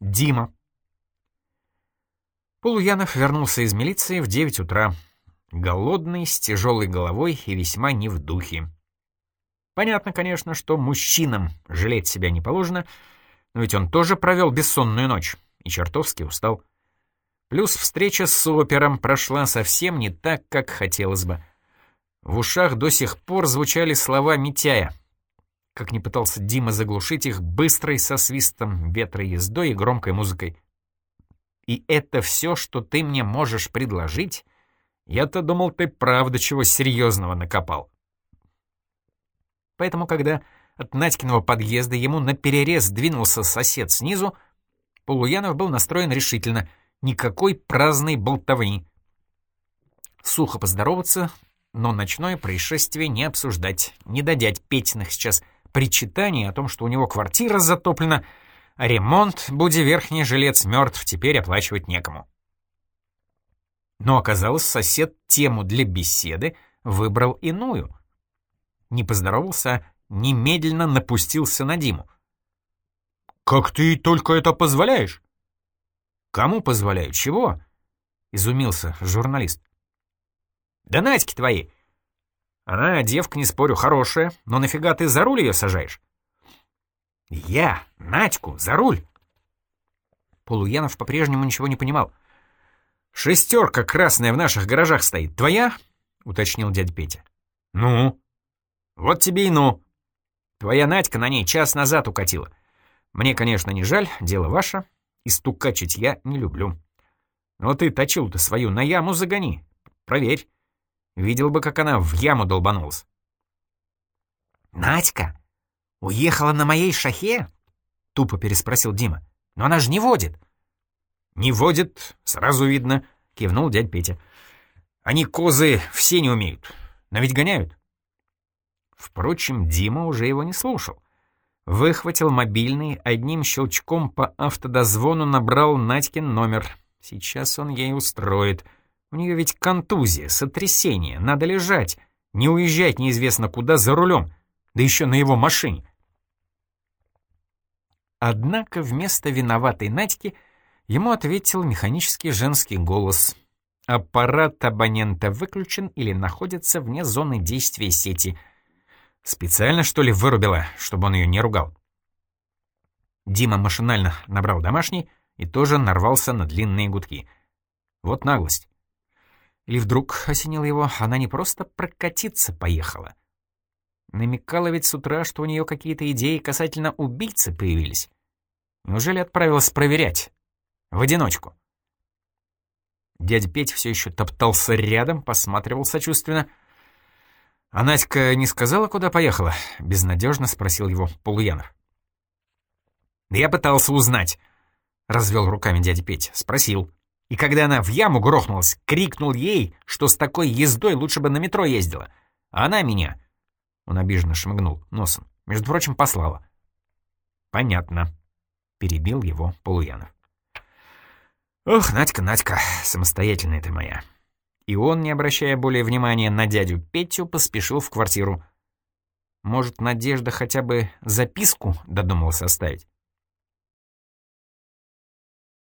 Дима. Полуянов вернулся из милиции в 9 утра. Голодный, с тяжелой головой и весьма не в духе. Понятно, конечно, что мужчинам жалеть себя не положено, но ведь он тоже провел бессонную ночь и чертовски устал. Плюс встреча с опером прошла совсем не так, как хотелось бы. В ушах до сих пор звучали слова Митяя. Как не пытался Дима заглушить их быстрой со свистом ветра ездой и громкой музыкой. «И это все, что ты мне можешь предложить? Я-то думал, ты правда чего серьезного накопал». Поэтому, когда от Надькиного подъезда ему наперерез двинулся сосед снизу, Полуянов был настроен решительно. Никакой праздной болтовни. Сухо поздороваться, но ночное происшествие не обсуждать, не додять Петиных сейчас причитаний о том, что у него квартира затоплена, а ремонт, будь верхний жилец мертв, теперь оплачивать некому. Но оказалось, сосед тему для беседы выбрал иную. Не поздоровался, немедленно напустился на Диму. «Как ты только это позволяешь?» «Кому позволяю? Чего?» — изумился журналист. «Да Надьки твои! Она, девка, не спорю, хорошая, но нафига ты за руль ее сажаешь?» «Я? Надьку? За руль?» Полуянов по-прежнему ничего не понимал. «Шестерка красная в наших гаражах стоит. Твоя?» — уточнил дядя Петя. «Ну?» «Вот тебе и ну. Твоя Надька на ней час назад укатила. Мне, конечно, не жаль, дело ваше, и стукачить я не люблю. Но ты точил-то свою на яму загони, проверь. Видел бы, как она в яму долбанулась. «Надька, уехала на моей шахе?» — тупо переспросил Дима. «Но она же не водит». «Не водит, сразу видно», — кивнул дядь Петя. «Они козы все не умеют, но ведь гоняют». Впрочем, Дима уже его не слушал. Выхватил мобильный, одним щелчком по автодозвону набрал Надькин номер. Сейчас он ей устроит. У нее ведь контузия, сотрясение, надо лежать, не уезжать неизвестно куда за рулем, да еще на его машине. Однако вместо виноватой Надьки ему ответил механический женский голос. Аппарат абонента выключен или находится вне зоны действия сети — Специально, что ли, вырубила, чтобы он ее не ругал? Дима машинально набрал домашний и тоже нарвался на длинные гудки. Вот наглость. Или вдруг осенил его, она не просто прокатиться поехала. Намекала ведь с утра, что у нее какие-то идеи касательно убийцы появились. Неужели отправилась проверять? В одиночку. Дядя Петь все еще топтался рядом, посматривал сочувственно — «А Надька не сказала, куда поехала?» — безнадежно спросил его Полуянов. «Да я пытался узнать», — развел руками дядя Петя. Спросил. И когда она в яму грохнулась, крикнул ей, что с такой ездой лучше бы на метро ездила. А она меня... Он обиженно шмыгнул носом. Между прочим, послала. «Понятно», — перебил его Полуянов. «Ох, Надька, Надька, самостоятельная ты моя. И он, не обращая более внимания на дядю Петю, поспешил в квартиру. Может, Надежда хотя бы записку додумалась оставить?